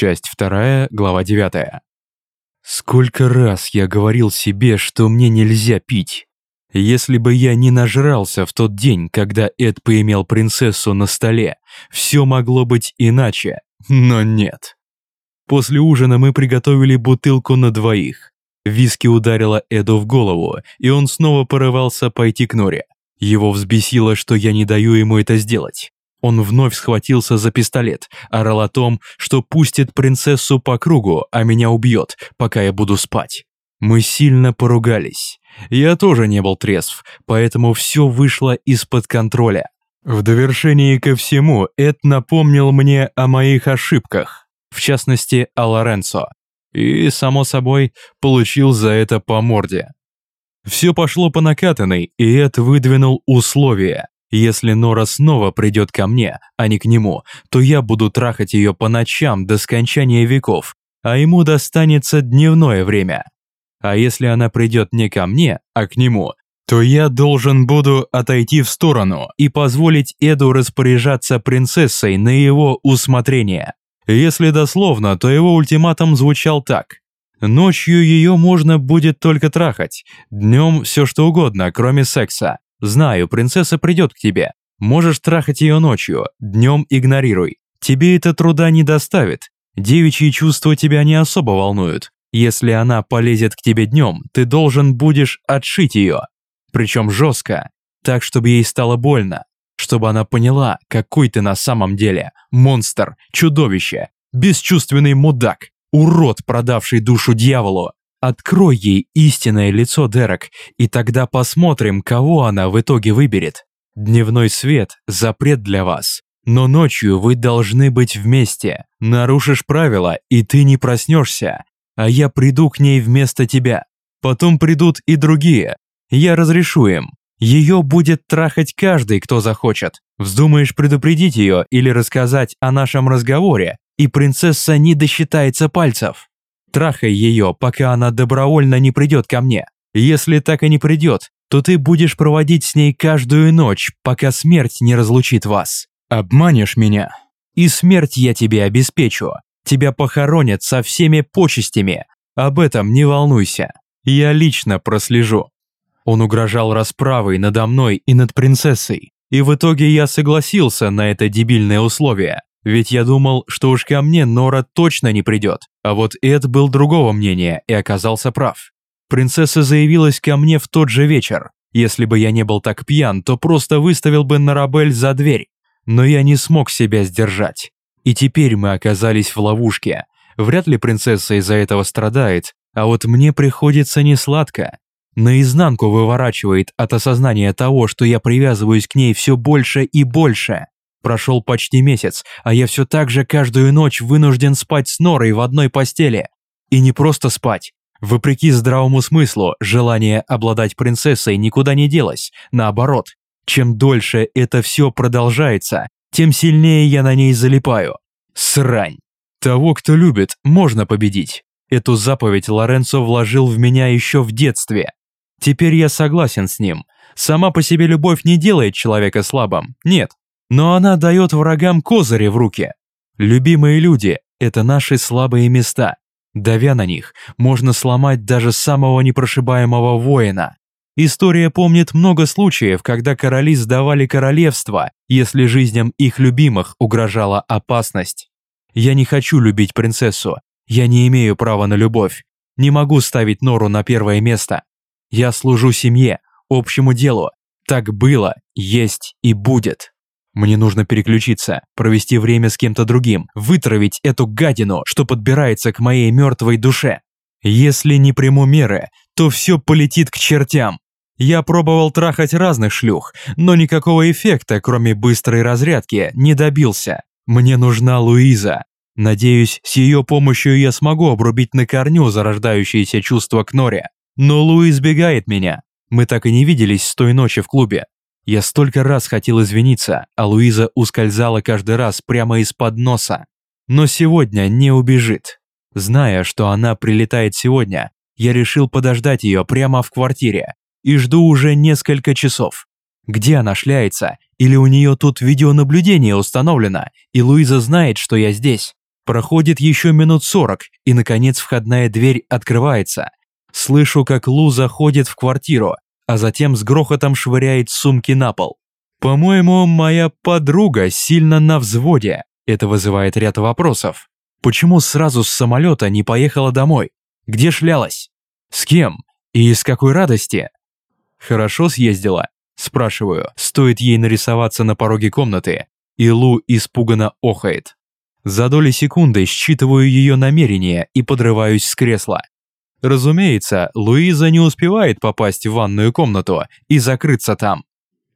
Часть 2, глава 9. Сколько раз я говорил себе, что мне нельзя пить. Если бы я не нажрался в тот день, когда Эд поимел принцессу на столе, все могло быть иначе, но нет. После ужина мы приготовили бутылку на двоих. Виски ударила Эду в голову, и он снова порывался пойти к Норе. Его взбесило, что я не даю ему это сделать. Он вновь схватился за пистолет, орал о том, что пустит принцессу по кругу, а меня убьет, пока я буду спать. Мы сильно поругались. Я тоже не был трезв, поэтому все вышло из-под контроля. В довершении ко всему, Эд напомнил мне о моих ошибках, в частности, о Лоренцо. И, само собой, получил за это по морде. Все пошло по накатанной, и Эд выдвинул условия. Если Нора снова придет ко мне, а не к нему, то я буду трахать ее по ночам до скончания веков, а ему достанется дневное время. А если она придет не ко мне, а к нему, то я должен буду отойти в сторону и позволить Эду распоряжаться принцессой на его усмотрение. Если дословно, то его ультиматум звучал так. Ночью ее можно будет только трахать, днем все что угодно, кроме секса. Знаю, принцесса придет к тебе. Можешь трахать ее ночью, днем игнорируй. Тебе это труда не доставит. Девичьи чувства тебя не особо волнуют. Если она полезет к тебе днем, ты должен будешь отшить ее. Причем жестко, так, чтобы ей стало больно. Чтобы она поняла, какой ты на самом деле. Монстр, чудовище, бесчувственный мудак, урод, продавший душу дьяволу. Открой ей истинное лицо, Дерек, и тогда посмотрим, кого она в итоге выберет. Дневной свет – запрет для вас. Но ночью вы должны быть вместе. Нарушишь правила, и ты не проснешься. А я приду к ней вместо тебя. Потом придут и другие. Я разрешу им. Ее будет трахать каждый, кто захочет. Вздумаешь предупредить ее или рассказать о нашем разговоре, и принцесса не досчитается пальцев. Трахай ее, пока она добровольно не придет ко мне. Если так и не придет, то ты будешь проводить с ней каждую ночь, пока смерть не разлучит вас. Обманешь меня, и смерть я тебе обеспечу. Тебя похоронят со всеми почестями. Об этом не волнуйся. Я лично прослежу». Он угрожал расправой надо мной и над принцессой. И в итоге я согласился на это дебильное условие. Ведь я думал, что уж ко мне Нора точно не придет. А вот Эд был другого мнения и оказался прав. Принцесса заявилась ко мне в тот же вечер. Если бы я не был так пьян, то просто выставил бы Нарабель за дверь. Но я не смог себя сдержать. И теперь мы оказались в ловушке. Вряд ли принцесса из-за этого страдает, а вот мне приходится несладко. Наизнанку выворачивает от осознания того, что я привязываюсь к ней все больше и больше. Прошел почти месяц, а я все так же каждую ночь вынужден спать с Норой в одной постели. И не просто спать. Вопреки здравому смыслу, желание обладать принцессой никуда не делось. Наоборот, чем дольше это все продолжается, тем сильнее я на ней залипаю. Срань. Того, кто любит, можно победить. Эту заповедь Лоренцо вложил в меня еще в детстве. Теперь я согласен с ним. Сама по себе любовь не делает человека слабым. Нет, но она дает врагам козыри в руки. Любимые люди – это наши слабые места. Давя на них, можно сломать даже самого непрошибаемого воина. История помнит много случаев, когда короли сдавали королевство, если жизням их любимых угрожала опасность. Я не хочу любить принцессу. Я не имею права на любовь. Не могу ставить Нору на первое место. Я служу семье, общему делу. Так было, есть и будет. Мне нужно переключиться, провести время с кем-то другим, вытравить эту гадину, что подбирается к моей мертвой душе. Если не приму меры, то все полетит к чертям. Я пробовал трахать разных шлюх, но никакого эффекта, кроме быстрой разрядки, не добился. Мне нужна Луиза. Надеюсь, с ее помощью я смогу обрубить на корню зарождающиеся чувства к Норе. Но Лу избегает меня. Мы так и не виделись с той ночи в клубе. Я столько раз хотел извиниться, а Луиза ускользала каждый раз прямо из-под носа. Но сегодня не убежит. Зная, что она прилетает сегодня, я решил подождать ее прямо в квартире и жду уже несколько часов. Где она шляется? Или у нее тут видеонаблюдение установлено, и Луиза знает, что я здесь? Проходит еще минут сорок, и, наконец, входная дверь открывается. Слышу, как Лу заходит в квартиру, а затем с грохотом швыряет сумки на пол. По-моему, моя подруга сильно на взводе. Это вызывает ряд вопросов. Почему сразу с самолета не поехала домой? Где шлялась? С кем? И с какой радости? Хорошо съездила? Спрашиваю, стоит ей нарисоваться на пороге комнаты, и Лу испуганно охает. За доли секунды считываю ее намерение и подрываюсь с кресла. Разумеется, Луиза не успевает попасть в ванную комнату и закрыться там.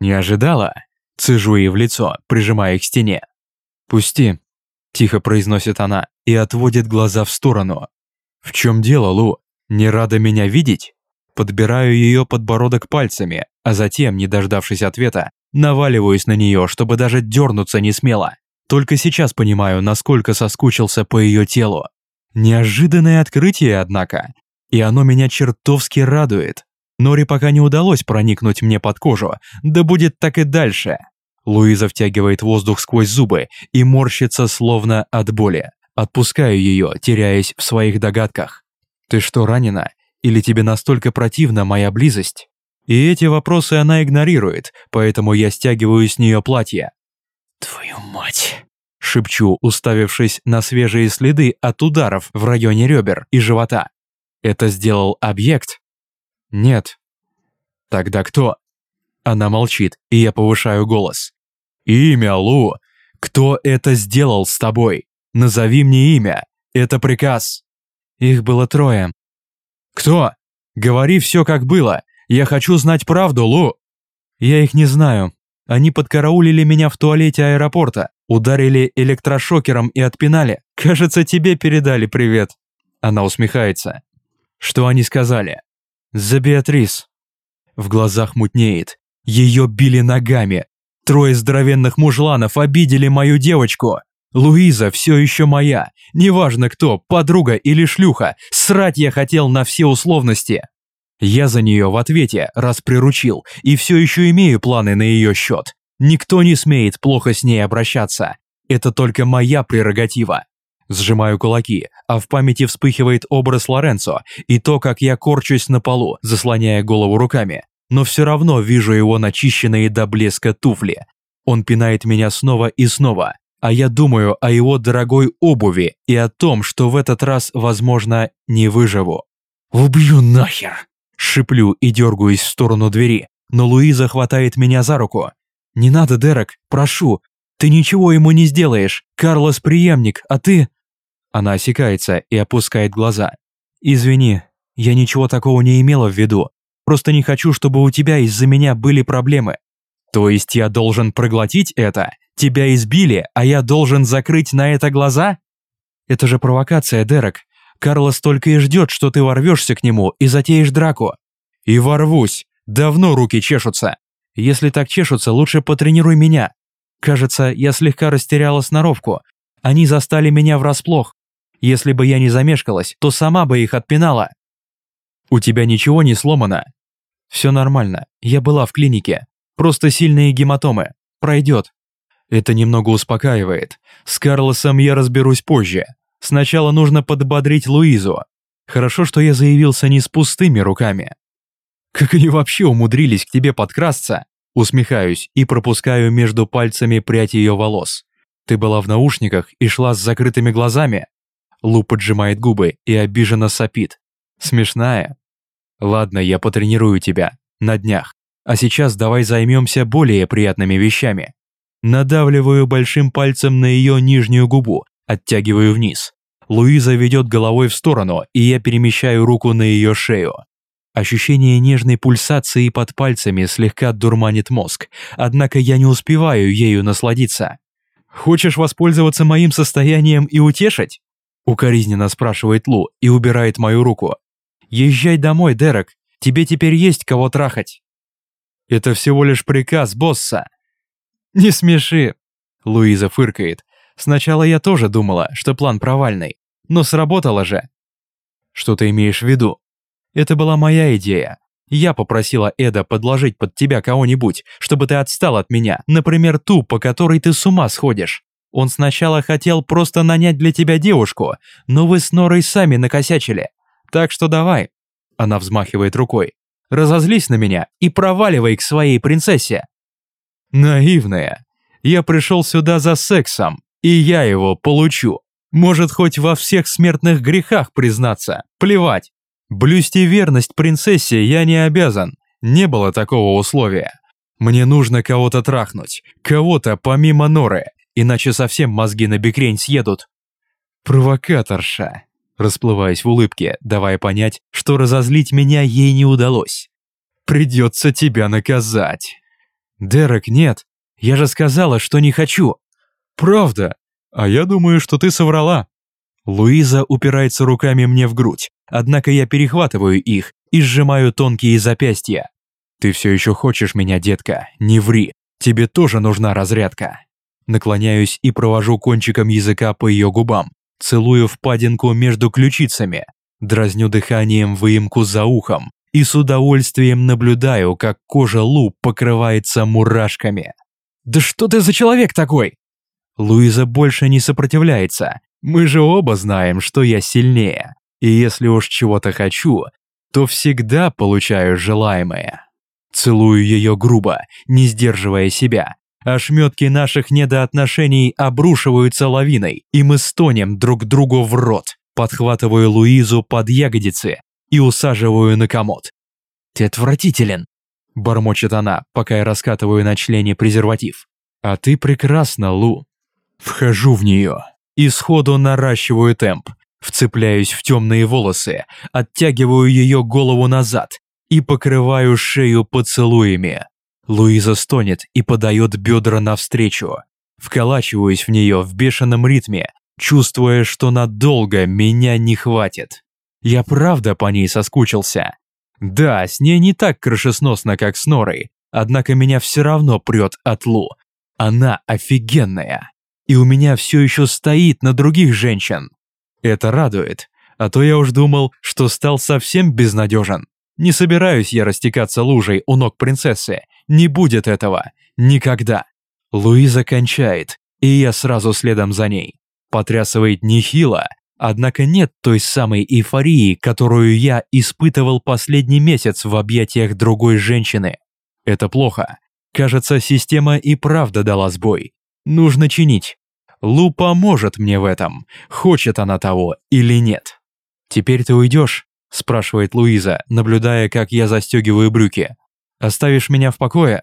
Не ожидала? Цежу ей в лицо, прижимая к стене. «Пусти», – тихо произносит она и отводит глаза в сторону. «В чем дело, Лу? Не рада меня видеть?» Подбираю ее подбородок пальцами, а затем, не дождавшись ответа, наваливаюсь на нее, чтобы даже дернуться не смело. Только сейчас понимаю, насколько соскучился по ее телу. Неожиданное открытие, однако и оно меня чертовски радует. Нори пока не удалось проникнуть мне под кожу, да будет так и дальше. Луиза втягивает воздух сквозь зубы и морщится словно от боли. Отпускаю ее, теряясь в своих догадках. «Ты что, ранена? Или тебе настолько противна моя близость?» И эти вопросы она игнорирует, поэтому я стягиваю с нее платье. «Твою мать!» Шепчу, уставившись на свежие следы от ударов в районе ребер и живота. Это сделал объект? Нет. Тогда кто? Она молчит, и я повышаю голос. Имя, Лу. Кто это сделал с тобой? Назови мне имя. Это приказ. Их было трое. Кто? Говори все как было. Я хочу знать правду, Лу. Я их не знаю. Они подкараулили меня в туалете аэропорта, ударили электрошокером и отпинали. Кажется, тебе передали привет. Она усмехается. Что они сказали? За Беатрис. В глазах мутнеет. Ее били ногами. Трое здоровенных мужланов обидели мою девочку. Луиза все еще моя. Неважно кто, подруга или шлюха. Срать я хотел на все условности. Я за нее в ответе раз приручил и все еще имею планы на ее счет. Никто не смеет плохо с ней обращаться. Это только моя прерогатива. Сжимаю кулаки, а в памяти вспыхивает образ Лоренцо и то, как я корчусь на полу, заслоняя голову руками. Но все равно вижу его начищенные до блеска туфли. Он пинает меня снова и снова, а я думаю о его дорогой обуви и о том, что в этот раз, возможно, не выживу. «Убью нахер!» Шиплю и дергаюсь в сторону двери, но Луиза хватает меня за руку. «Не надо, Дерек, прошу, ты ничего ему не сделаешь, Карлос преемник, а ты...» Она осекается и опускает глаза. «Извини, я ничего такого не имела в виду. Просто не хочу, чтобы у тебя из-за меня были проблемы. То есть я должен проглотить это? Тебя избили, а я должен закрыть на это глаза? Это же провокация, Дерек. Карлос только и ждет, что ты ворвешься к нему и затеешь драку. И ворвусь. Давно руки чешутся. Если так чешутся, лучше потренируй меня. Кажется, я слегка растеряла сноровку. Они застали меня врасплох. Если бы я не замешкалась, то сама бы их отпинала. У тебя ничего не сломано? Все нормально. Я была в клинике. Просто сильные гематомы. Пройдет. Это немного успокаивает. С Карлосом я разберусь позже. Сначала нужно подбодрить Луизу. Хорошо, что я заявился не с пустыми руками. Как они вообще умудрились к тебе подкрасться? Усмехаюсь и пропускаю между пальцами прядь ее волос. Ты была в наушниках и шла с закрытыми глазами? Лу поджимает губы и обиженно сопит. Смешная. Ладно, я потренирую тебя. На днях. А сейчас давай займемся более приятными вещами. Надавливаю большим пальцем на ее нижнюю губу, оттягиваю вниз. Луиза ведет головой в сторону, и я перемещаю руку на ее шею. Ощущение нежной пульсации под пальцами слегка дурманит мозг, однако я не успеваю ею насладиться. «Хочешь воспользоваться моим состоянием и утешить?» Укоризненно спрашивает Лу и убирает мою руку. «Езжай домой, Дерек, тебе теперь есть кого трахать». «Это всего лишь приказ босса». «Не смеши», Луиза фыркает. «Сначала я тоже думала, что план провальный, но сработало же». «Что ты имеешь в виду?» «Это была моя идея. Я попросила Эда подложить под тебя кого-нибудь, чтобы ты отстал от меня, например, ту, по которой ты с ума сходишь. Он сначала хотел просто нанять для тебя девушку, но вы с Норой сами накосячили. Так что давай». Она взмахивает рукой. «Разозлись на меня и проваливай к своей принцессе». Наивная. Я пришел сюда за сексом, и я его получу. Может, хоть во всех смертных грехах признаться. Плевать. Блюсти верность принцессе я не обязан. Не было такого условия. Мне нужно кого-то трахнуть. Кого-то помимо Норы. Иначе совсем мозги на бекрень съедут. Провокаторша. Расплываясь в улыбке, давая понять, что разозлить меня ей не удалось. Придется тебя наказать. Дерек, нет. Я же сказала, что не хочу. Правда. А я думаю, что ты соврала. Луиза упирается руками мне в грудь, однако я перехватываю их и сжимаю тонкие запястья. Ты все еще хочешь меня, детка, не ври. Тебе тоже нужна разрядка. Наклоняюсь и провожу кончиком языка по ее губам, целую впадинку между ключицами, дразню дыханием выемку за ухом и с удовольствием наблюдаю, как кожа Лу покрывается мурашками. «Да что ты за человек такой?» Луиза больше не сопротивляется. Мы же оба знаем, что я сильнее. И если уж чего-то хочу, то всегда получаю желаемое. Целую ее грубо, не сдерживая себя. Ошметки наших недоотношений обрушиваются лавиной, и мы стонем друг другу в рот. Подхватываю Луизу под ягодицы и усаживаю на комод. «Ты отвратителен!» – бормочет она, пока я раскатываю на члене презерватив. «А ты прекрасна, Лу!» Вхожу в нее и сходу наращиваю темп, вцепляюсь в темные волосы, оттягиваю ее голову назад и покрываю шею поцелуями. Луиза стонет и подает бедра навстречу. Вколачиваюсь в нее в бешеном ритме, чувствуя, что надолго меня не хватит. Я правда по ней соскучился. Да, с ней не так крышесносно, как с Норой, однако меня все равно прет от Лу. Она офигенная. И у меня все еще стоит на других женщин. Это радует, а то я уж думал, что стал совсем безнадежен. Не собираюсь я растекаться лужей у ног принцессы. Не будет этого. Никогда. Луиза кончает, и я сразу следом за ней. Потрясывает нехило, однако нет той самой эйфории, которую я испытывал последний месяц в объятиях другой женщины. Это плохо. Кажется, система и правда дала сбой. Нужно чинить. Лу поможет мне в этом, хочет она того или нет. Теперь ты уйдешь? спрашивает Луиза, наблюдая, как я застегиваю брюки. «Оставишь меня в покое?»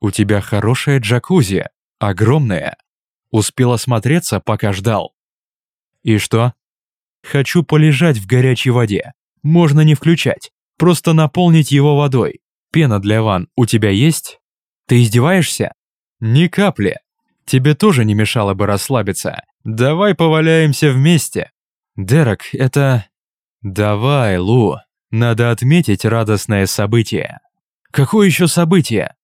«У тебя хорошая джакузи, огромная. Успел осмотреться, пока ждал». «И что?» «Хочу полежать в горячей воде. Можно не включать, просто наполнить его водой. Пена для ванн у тебя есть? Ты издеваешься?» «Ни капли. Тебе тоже не мешало бы расслабиться. Давай поваляемся вместе». «Дерек, это...» «Давай, Лу, надо отметить радостное событие». «Какое еще событие?»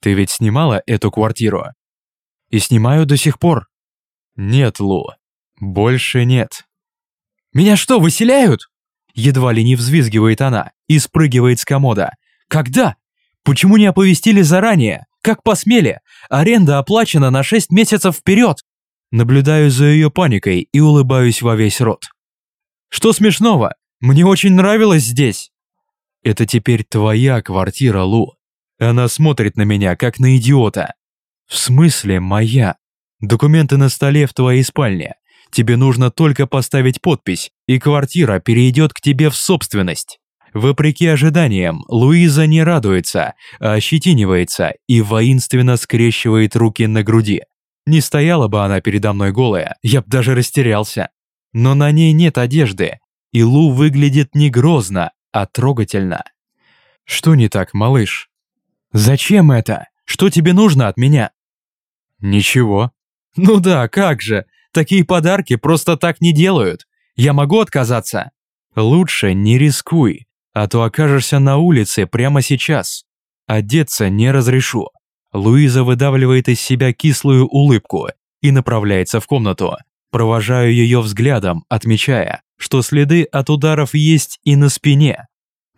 «Ты ведь снимала эту квартиру?» «И снимаю до сих пор». «Нет, Лу, больше нет». «Меня что, выселяют?» Едва ли не взвизгивает она и спрыгивает с комода. «Когда? Почему не оповестили заранее? Как посмели? Аренда оплачена на 6 месяцев вперед!» Наблюдаю за ее паникой и улыбаюсь во весь рот. Что смешного? Мне очень нравилось здесь. Это теперь твоя квартира, Лу. Она смотрит на меня, как на идиота. В смысле моя? Документы на столе в твоей спальне. Тебе нужно только поставить подпись, и квартира перейдет к тебе в собственность. Вопреки ожиданиям, Луиза не радуется, а ощетинивается и воинственно скрещивает руки на груди. Не стояла бы она передо мной голая, я б даже растерялся но на ней нет одежды, и Лу выглядит не грозно, а трогательно. Что не так, малыш? Зачем это? Что тебе нужно от меня? Ничего. Ну да, как же, такие подарки просто так не делают. Я могу отказаться? Лучше не рискуй, а то окажешься на улице прямо сейчас. Одеться не разрешу. Луиза выдавливает из себя кислую улыбку и направляется в комнату. Провожаю ее взглядом, отмечая, что следы от ударов есть и на спине.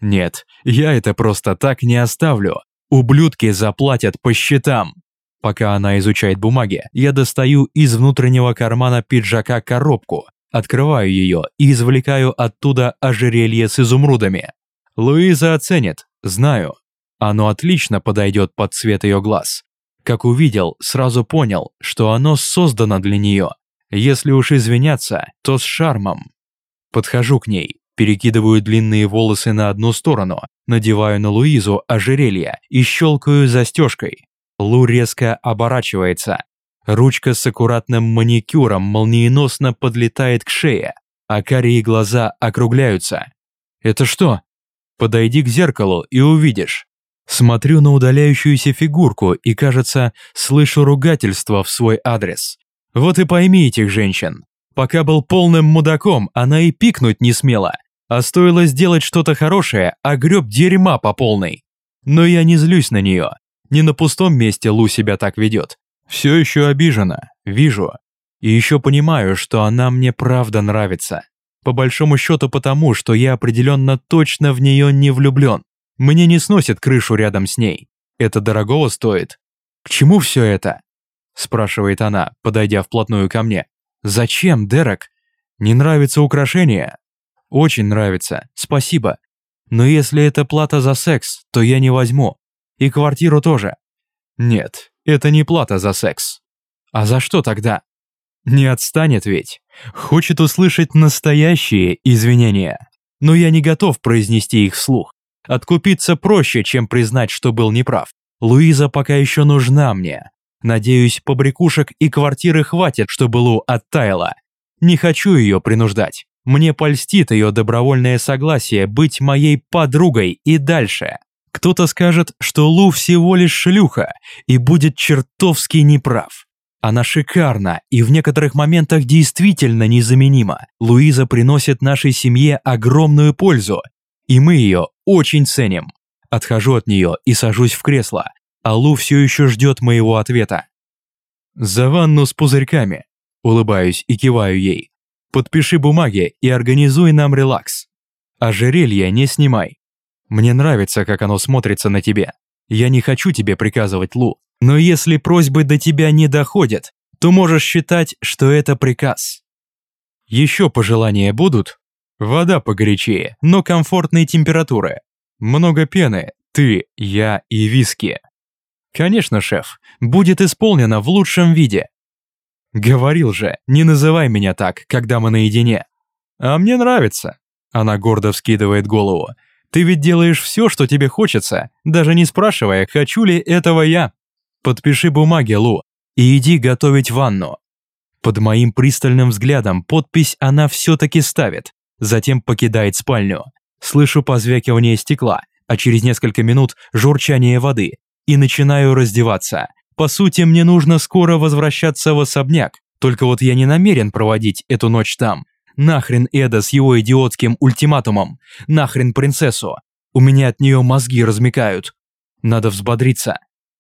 Нет, я это просто так не оставлю. Ублюдки заплатят по счетам. Пока она изучает бумаги, я достаю из внутреннего кармана пиджака коробку, открываю ее и извлекаю оттуда ожерелье с изумрудами. Луиза оценит, знаю. Оно отлично подойдет под цвет ее глаз. Как увидел, сразу понял, что оно создано для нее. Если уж извиняться, то с шармом. Подхожу к ней, перекидываю длинные волосы на одну сторону, надеваю на Луизу ожерелье и щелкаю застежкой. Лу резко оборачивается. Ручка с аккуратным маникюром молниеносно подлетает к шее, а карие глаза округляются. «Это что?» «Подойди к зеркалу и увидишь». Смотрю на удаляющуюся фигурку и, кажется, слышу ругательство в свой адрес. Вот и пойми этих женщин. Пока был полным мудаком, она и пикнуть не смела. А стоило сделать что-то хорошее, а греб дерьма по полной. Но я не злюсь на нее. Не на пустом месте Лу себя так ведет. Все еще обижена, вижу. И еще понимаю, что она мне правда нравится. По большому счету потому, что я определенно точно в нее не влюблен. Мне не сносит крышу рядом с ней. Это дорогого стоит. К чему все это? Спрашивает она, подойдя вплотную ко мне. Зачем, Дерек? Не нравится украшение? Очень нравится, спасибо. Но если это плата за секс, то я не возьму. И квартиру тоже. Нет, это не плата за секс. А за что тогда? Не отстанет ведь. Хочет услышать настоящие извинения. Но я не готов произнести их вслух. Откупиться проще, чем признать, что был неправ. Луиза пока еще нужна мне. Надеюсь, побрякушек и квартиры хватит, чтобы Лу оттаяла. Не хочу ее принуждать. Мне польстит ее добровольное согласие быть моей подругой и дальше. Кто-то скажет, что Лу всего лишь шлюха и будет чертовски неправ. Она шикарна и в некоторых моментах действительно незаменима. Луиза приносит нашей семье огромную пользу, и мы ее очень ценим. Отхожу от нее и сажусь в кресло, а Лу все еще ждет моего ответа. «За ванну с пузырьками», – улыбаюсь и киваю ей. «Подпиши бумаги и организуй нам релакс. Ожерелье не снимай. Мне нравится, как оно смотрится на тебе. Я не хочу тебе приказывать, Лу. Но если просьбы до тебя не доходят, то можешь считать, что это приказ. Еще пожелания будут? Вода погорячее, но комфортной температуры. Много пены, ты, я и виски. Конечно, шеф, будет исполнено в лучшем виде. Говорил же, не называй меня так, когда мы наедине. А мне нравится. Она гордо вскидывает голову. Ты ведь делаешь все, что тебе хочется, даже не спрашивая, хочу ли этого я. Подпиши бумаги, Лу, и иди готовить ванну. Под моим пристальным взглядом подпись она все-таки ставит, затем покидает спальню. Слышу позвякивание стекла, а через несколько минут журчание воды, и начинаю раздеваться. По сути, мне нужно скоро возвращаться в особняк, только вот я не намерен проводить эту ночь там. Нахрен Эда с его идиотским ультиматумом. Нахрен принцессу. У меня от нее мозги размекают. Надо взбодриться.